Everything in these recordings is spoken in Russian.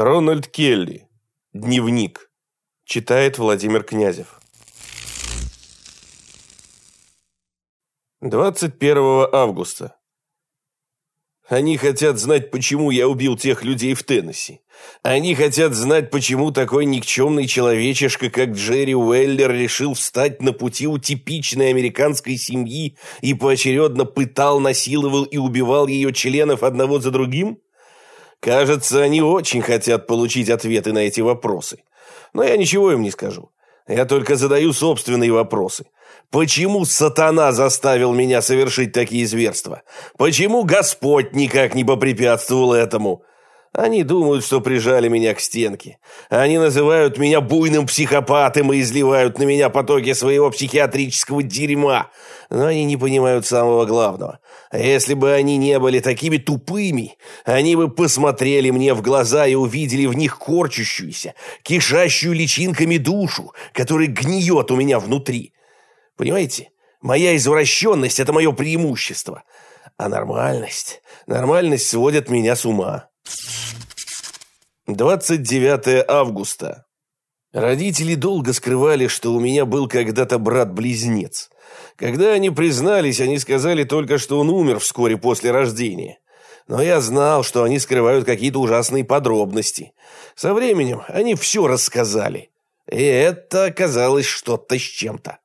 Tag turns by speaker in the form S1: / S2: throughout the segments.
S1: Рональд Келли. Дневник. Читает Владимир Князев. 21 августа. Они хотят знать, почему я убил тех людей в Теннесси. Они хотят знать, почему такой никчемный человечишка, как Джерри Уэллер, решил встать на пути у типичной американской семьи и поочередно пытал, насиловал и убивал ее членов одного за другим? Кажется, они очень хотят получить ответы на эти вопросы. Но я ничего им не скажу. Я только задаю собственные вопросы. Почему сатана заставил меня совершить такие зверства? Почему Господь никак не попрепятствовал этому? Они думают, что прижали меня к стенке. Они называют меня буйным психопатом и изливают на меня потоки своего психиатрического дерьма. Но они не понимают самого главного. Если бы они не были такими тупыми, они бы посмотрели мне в глаза и увидели в них корчащуюся, кишащую личинками душу, которая гниет у меня внутри. Понимаете? Моя извращенность – это мое преимущество. А нормальность, нормальность сводит меня с ума. 29 августа. Родители долго скрывали, что у меня был когда-то брат-близнец. Когда они признались, они сказали только, что он умер вскоре после рождения. Но я знал, что они скрывают какие-то ужасные подробности. Со временем они все рассказали. И это оказалось что-то с чем-то.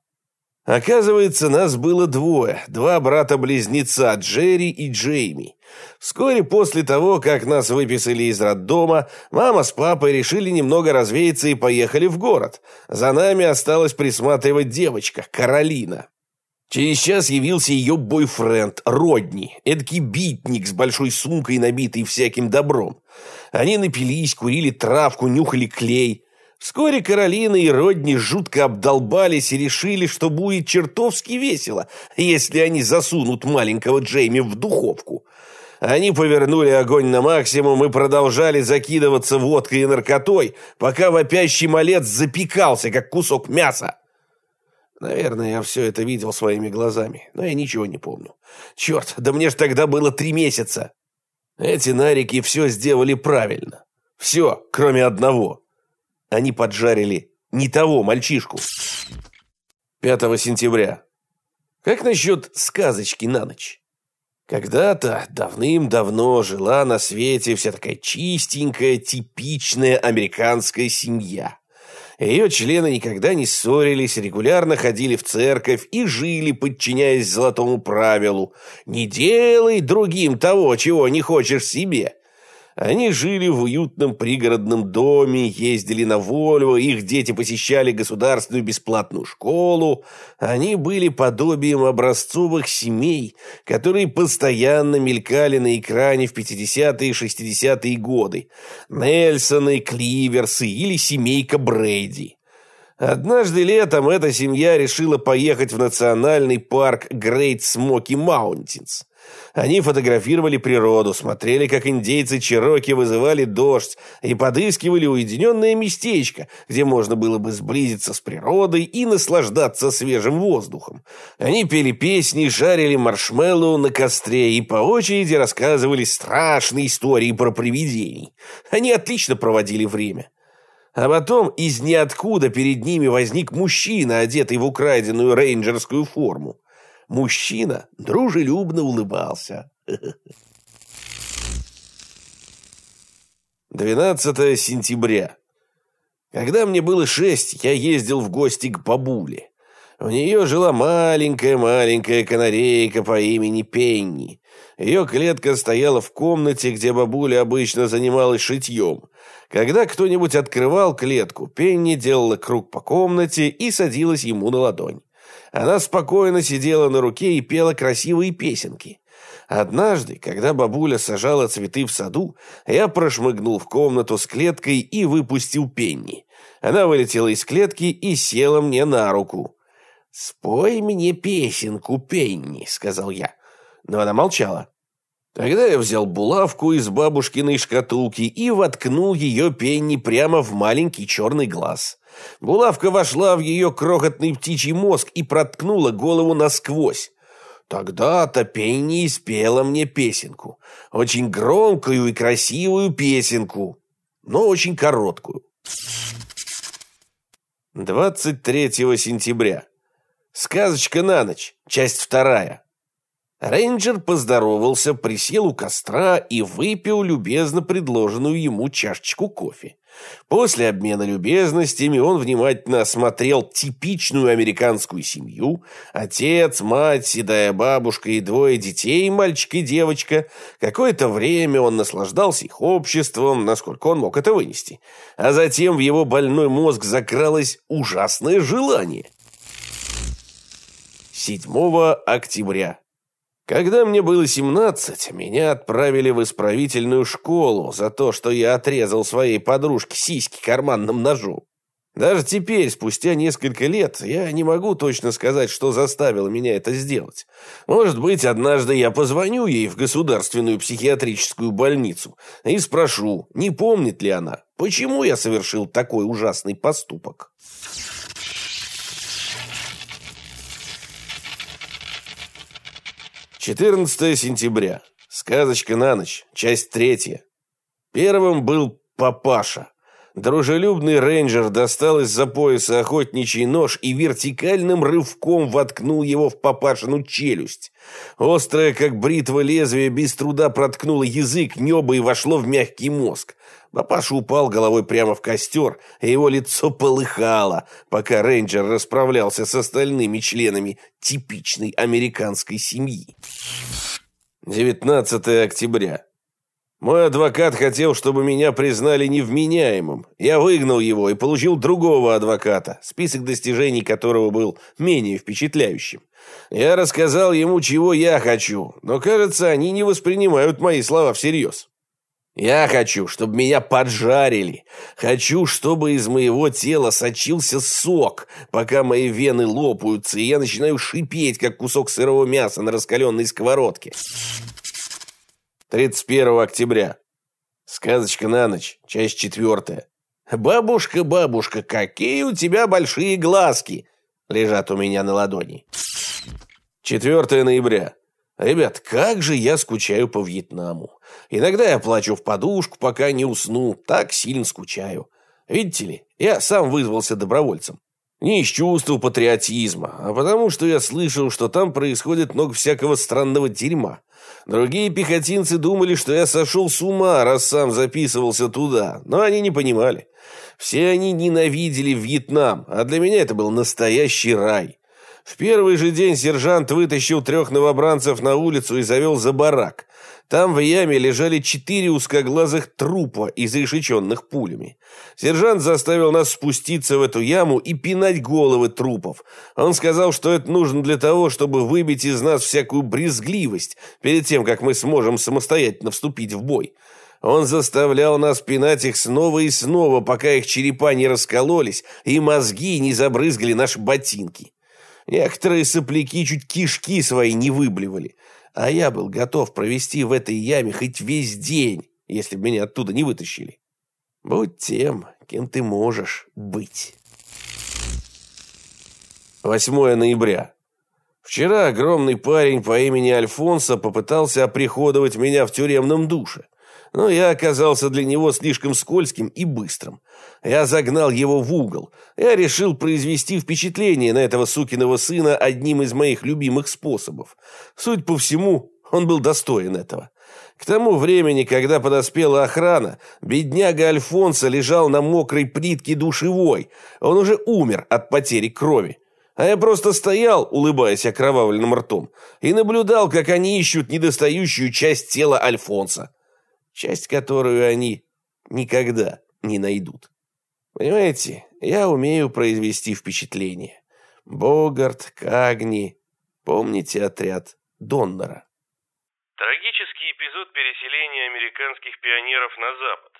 S1: Оказывается, нас было двое, два брата-близнеца, Джерри и Джейми. Вскоре после того, как нас выписали из роддома, мама с папой решили немного развеяться и поехали в город. За нами осталась присматривать девочка, Каролина. Через час явился ее бойфренд, Родни, эдакий битник с большой сумкой, набитой всяким добром. Они напились, курили травку, нюхали клей. Вскоре Каролина и Родни жутко обдолбались и решили, что будет чертовски весело, если они засунут маленького Джейми в духовку. Они повернули огонь на максимум и продолжали закидываться водкой и наркотой, пока вопящий малец запекался, как кусок мяса. Наверное, я все это видел своими глазами, но я ничего не помню. Черт, да мне ж тогда было три месяца. Эти нарики все сделали правильно. Все, кроме одного. Они поджарили не того мальчишку. 5 сентября. Как насчет сказочки на ночь? Когда-то, давным-давно, жила на свете вся такая чистенькая, типичная американская семья. Ее члены никогда не ссорились, регулярно ходили в церковь и жили, подчиняясь золотому правилу «Не делай другим того, чего не хочешь себе». Они жили в уютном пригородном доме, ездили на Вольво, их дети посещали государственную бесплатную школу. Они были подобием образцовых семей, которые постоянно мелькали на экране в 50-е и 60-е годы. Нельсоны, Кливерсы или семейка Брейди. Однажды летом эта семья решила поехать в национальный парк Great Smoky Mountains. Они фотографировали природу, смотрели, как индейцы Чероки вызывали дождь и подыскивали уединенное местечко, где можно было бы сблизиться с природой и наслаждаться свежим воздухом. Они пели песни, жарили маршмеллоу на костре и по очереди рассказывали страшные истории про привидений. Они отлично проводили время. А потом из ниоткуда перед ними возник мужчина, одетый в украденную рейнджерскую форму. Мужчина дружелюбно улыбался. 12 сентября. Когда мне было шесть, я ездил в гости к бабуле. У нее жила маленькая-маленькая канарейка по имени Пенни. Ее клетка стояла в комнате, где бабуля обычно занималась шитьем. Когда кто-нибудь открывал клетку, Пенни делала круг по комнате и садилась ему на ладонь. Она спокойно сидела на руке и пела красивые песенки. Однажды, когда бабуля сажала цветы в саду, я прошмыгнул в комнату с клеткой и выпустил Пенни. Она вылетела из клетки и села мне на руку. «Спой мне песенку, Пенни», — сказал я. Но она молчала. Тогда я взял булавку из бабушкиной шкатулки и воткнул ее Пенни прямо в маленький черный глаз. Булавка вошла в ее крохотный птичий мозг и проткнула голову насквозь. Тогда-то Пенни спела мне песенку. Очень громкую и красивую песенку. но очень короткую. 23 сентября. Сказочка на ночь. Часть вторая. Рейнджер поздоровался, присел у костра и выпил любезно предложенную ему чашечку кофе. После обмена любезностями он внимательно осмотрел типичную американскую семью. Отец, мать, седая бабушка и двое детей, мальчик и девочка. Какое-то время он наслаждался их обществом, насколько он мог это вынести. А затем в его больной мозг закралось ужасное желание. 7 октября. Когда мне было 17, меня отправили в исправительную школу за то, что я отрезал своей подружке сиськи карманным ножом. Даже теперь, спустя несколько лет, я не могу точно сказать, что заставило меня это сделать. Может быть, однажды я позвоню ей в государственную психиатрическую больницу и спрошу, не помнит ли она, почему я совершил такой ужасный поступок. 14 сентября. Сказочка на ночь. Часть третья. Первым был папаша. Дружелюбный рейнджер достал из-за пояса охотничий нож и вертикальным рывком воткнул его в папашину челюсть. Острое, как бритва лезвие, без труда проткнуло язык, небо и вошло в мягкий мозг. Папаша упал головой прямо в костер, и его лицо полыхало, пока рейнджер расправлялся с остальными членами типичной американской семьи. 19 октября. Мой адвокат хотел, чтобы меня признали невменяемым. Я выгнал его и получил другого адвоката, список достижений которого был менее впечатляющим. Я рассказал ему, чего я хочу, но, кажется, они не воспринимают мои слова всерьез. Я хочу, чтобы меня поджарили. Хочу, чтобы из моего тела сочился сок, пока мои вены лопаются, и я начинаю шипеть, как кусок сырого мяса на раскаленной сковородке. 31 октября. Сказочка на ночь, часть четвертая. «Бабушка, бабушка, какие у тебя большие глазки!» Лежат у меня на ладони. 4 ноября. Ребят, как же я скучаю по Вьетнаму. Иногда я плачу в подушку, пока не усну. Так сильно скучаю. Видите ли, я сам вызвался добровольцем. Не из чувства патриотизма, а потому что я слышал, что там происходит много всякого странного дерьма. Другие пехотинцы думали, что я сошел с ума, раз сам записывался туда, но они не понимали. Все они ненавидели Вьетнам, а для меня это был настоящий рай. В первый же день сержант вытащил трех новобранцев на улицу и завел за барак. Там в яме лежали четыре узкоглазых трупа, изрешеченных пулями. Сержант заставил нас спуститься в эту яму и пинать головы трупов. Он сказал, что это нужно для того, чтобы выбить из нас всякую брезгливость перед тем, как мы сможем самостоятельно вступить в бой. Он заставлял нас пинать их снова и снова, пока их черепа не раскололись и мозги не забрызгали наши ботинки. Некоторые сопляки чуть кишки свои не выблевали, а я был готов провести в этой яме хоть весь день, если бы меня оттуда не вытащили. Будь тем, кем ты можешь быть. 8 ноября. Вчера огромный парень по имени Альфонсо попытался оприходовать меня в тюремном душе но я оказался для него слишком скользким и быстрым. Я загнал его в угол. Я решил произвести впечатление на этого сукиного сына одним из моих любимых способов. Суть по всему, он был достоин этого. К тому времени, когда подоспела охрана, бедняга Альфонсо лежал на мокрой плитке душевой. Он уже умер от потери крови. А я просто стоял, улыбаясь окровавленным ртом, и наблюдал, как они ищут недостающую часть тела Альфонса часть, которую они никогда не найдут. Понимаете, я умею произвести впечатление. Богарт, Кагни. Помните отряд Доннера?
S2: Трагический эпизод переселения американских пионеров на Запад,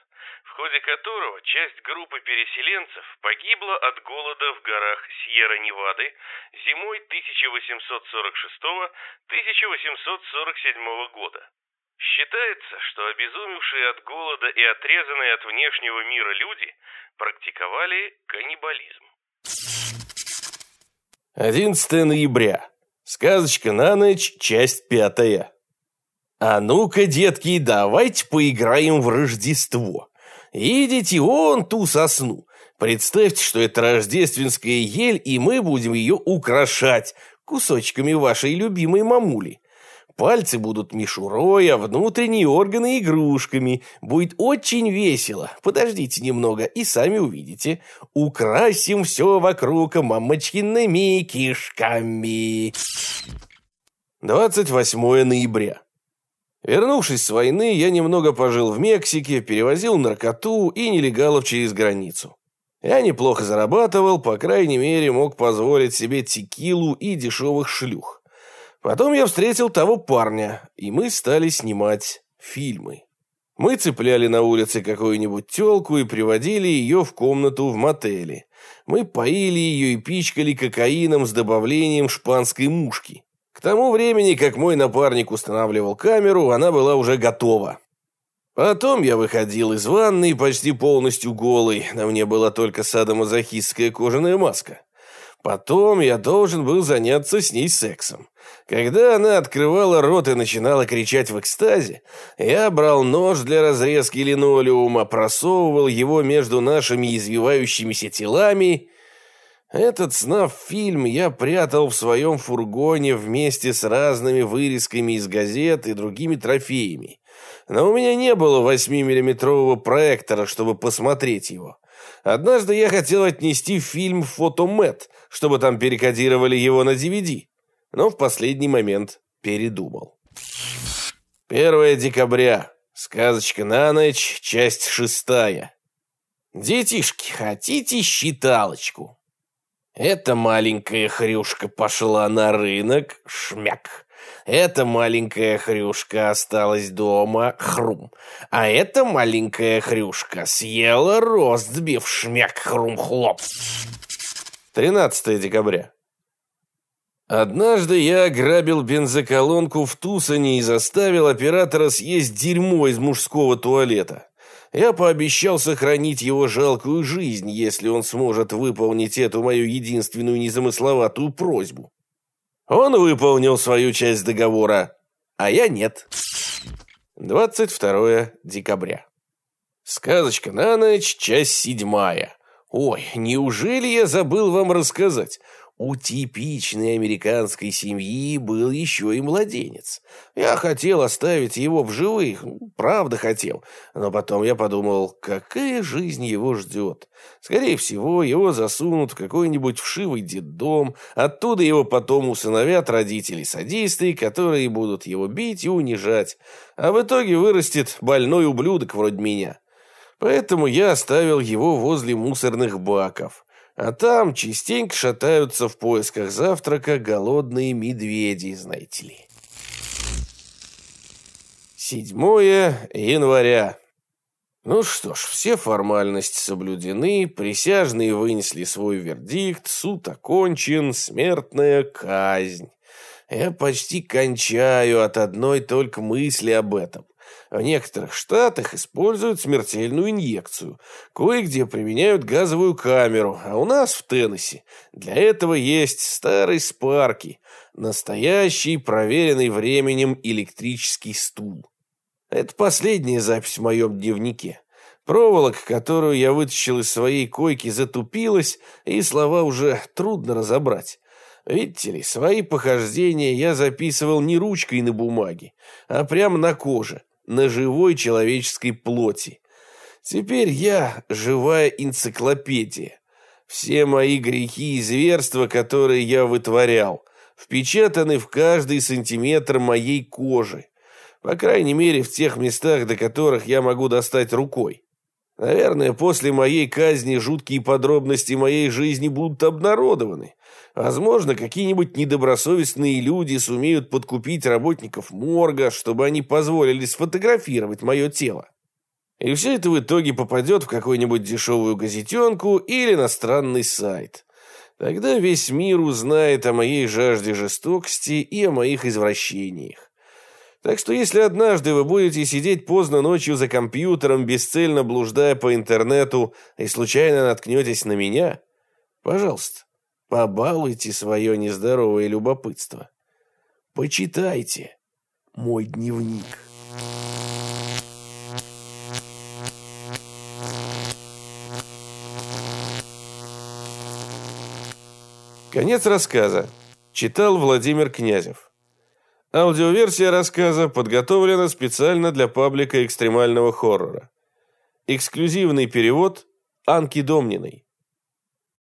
S2: в ходе которого часть группы переселенцев погибла от голода в горах Сьерра-Невады зимой 1846-1847 года. Считается, что обезумевшие от голода и отрезанные от внешнего мира люди практиковали каннибализм.
S1: 11 ноября. Сказочка на ночь, часть пятая. А ну-ка, детки, давайте поиграем в Рождество. Видите, вон ту сосну. Представьте, что это рождественская ель, и мы будем ее украшать кусочками вашей любимой мамули. Пальцы будут мишурой, а внутренние органы игрушками. Будет очень весело. Подождите немного и сами увидите. Украсим все вокруг мамочкиными кишками. 28 ноября. Вернувшись с войны, я немного пожил в Мексике, перевозил наркоту и нелегалов через границу. Я неплохо зарабатывал, по крайней мере, мог позволить себе текилу и дешевых шлюх. Потом я встретил того парня, и мы стали снимать фильмы. Мы цепляли на улице какую-нибудь телку и приводили ее в комнату в мотеле. Мы поили ее и пичкали кокаином с добавлением шпанской мушки. К тому времени, как мой напарник устанавливал камеру, она была уже готова. Потом я выходил из ванной почти полностью голый, на мне была только садомазохистская кожаная маска. Потом я должен был заняться с ней сексом. Когда она открывала рот и начинала кричать в экстазе, я брал нож для разрезки линолеума, просовывал его между нашими извивающимися телами. Этот снав-фильм я прятал в своем фургоне вместе с разными вырезками из газет и другими трофеями. Но у меня не было 8-миллиметрового проектора, чтобы посмотреть его. Однажды я хотел отнести фильм в фотомет, чтобы там перекодировали его на DVD но в последний момент передумал. 1 декабря. Сказочка на ночь, часть шестая. Детишки, хотите считалочку? Эта маленькая хрюшка пошла на рынок, шмяк. Эта маленькая хрюшка осталась дома, хрум. А эта маленькая хрюшка съела ростбиф, шмяк, хрум-хлоп. 13 декабря. Однажды я ограбил бензоколонку в Тусане и заставил оператора съесть дерьмо из мужского туалета. Я пообещал сохранить его жалкую жизнь, если он сможет выполнить эту мою единственную незамысловатую просьбу. Он выполнил свою часть договора, а я нет. 22 декабря. Сказочка на ночь, часть седьмая. Ой, неужели я забыл вам рассказать? У типичной американской семьи был еще и младенец. Я хотел оставить его в живых, правда хотел, но потом я подумал, какая жизнь его ждет. Скорее всего, его засунут в какой-нибудь вшивый детдом, оттуда его потом усыновят родители-садисты, которые будут его бить и унижать, а в итоге вырастет больной ублюдок вроде меня. Поэтому я оставил его возле мусорных баков а там частенько шатаются в поисках завтрака голодные медведи, знаете ли. 7 января. Ну что ж, все формальности соблюдены, присяжные вынесли свой вердикт, суд окончен, смертная казнь. Я почти кончаю от одной только мысли об этом. В некоторых штатах используют смертельную инъекцию. Кое-где применяют газовую камеру, а у нас в Теннесси для этого есть старый Спарки, настоящий, проверенный временем электрический стул. Это последняя запись в моем дневнике. Проволока, которую я вытащил из своей койки, затупилась, и слова уже трудно разобрать. Видите ли, свои похождения я записывал не ручкой на бумаге, а прямо на коже, на живой человеческой плоти. Теперь я живая энциклопедия. Все мои грехи и зверства, которые я вытворял, впечатаны в каждый сантиметр моей кожи. По крайней мере, в тех местах, до которых я могу достать рукой. Наверное, после моей казни жуткие подробности моей жизни будут обнародованы. Возможно, какие-нибудь недобросовестные люди сумеют подкупить работников морга, чтобы они позволили сфотографировать мое тело. И все это в итоге попадет в какую-нибудь дешевую газетенку или иностранный сайт. Тогда весь мир узнает о моей жажде жестокости и о моих извращениях. Так что если однажды вы будете сидеть поздно ночью за компьютером, бесцельно блуждая по интернету, и случайно наткнетесь на меня, пожалуйста, Побалуйте свое нездоровое любопытство. Почитайте мой дневник. Конец рассказа. Читал Владимир Князев. Аудиоверсия рассказа подготовлена специально для паблика экстремального хоррора. Эксклюзивный перевод Анки Домниной.